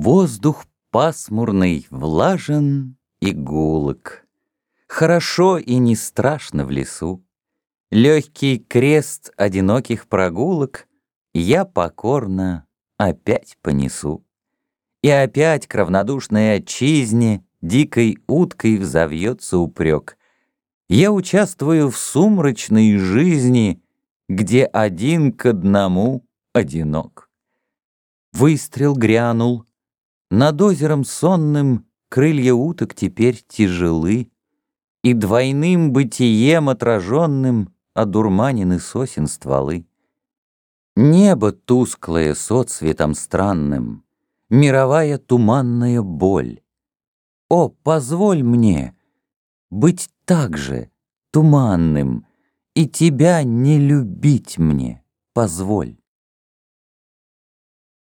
Воздух пасмурный, влажен и гулок. Хорошо и не страшно в лесу. Легкий крест одиноких прогулок Я покорно опять понесу. И опять к равнодушной отчизне Дикой уткой взовьется упрек. Я участвую в сумрачной жизни, Где один к одному одинок. Выстрел грянул. Над озером сонным Крылья уток теперь тяжелы, И двойным бытием отраженным Одурманены сосен стволы. Небо тусклое соцветом странным, Мировая туманная боль. О, позволь мне быть так же туманным И тебя не любить мне, позволь.